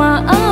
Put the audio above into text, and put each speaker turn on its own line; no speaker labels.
晚安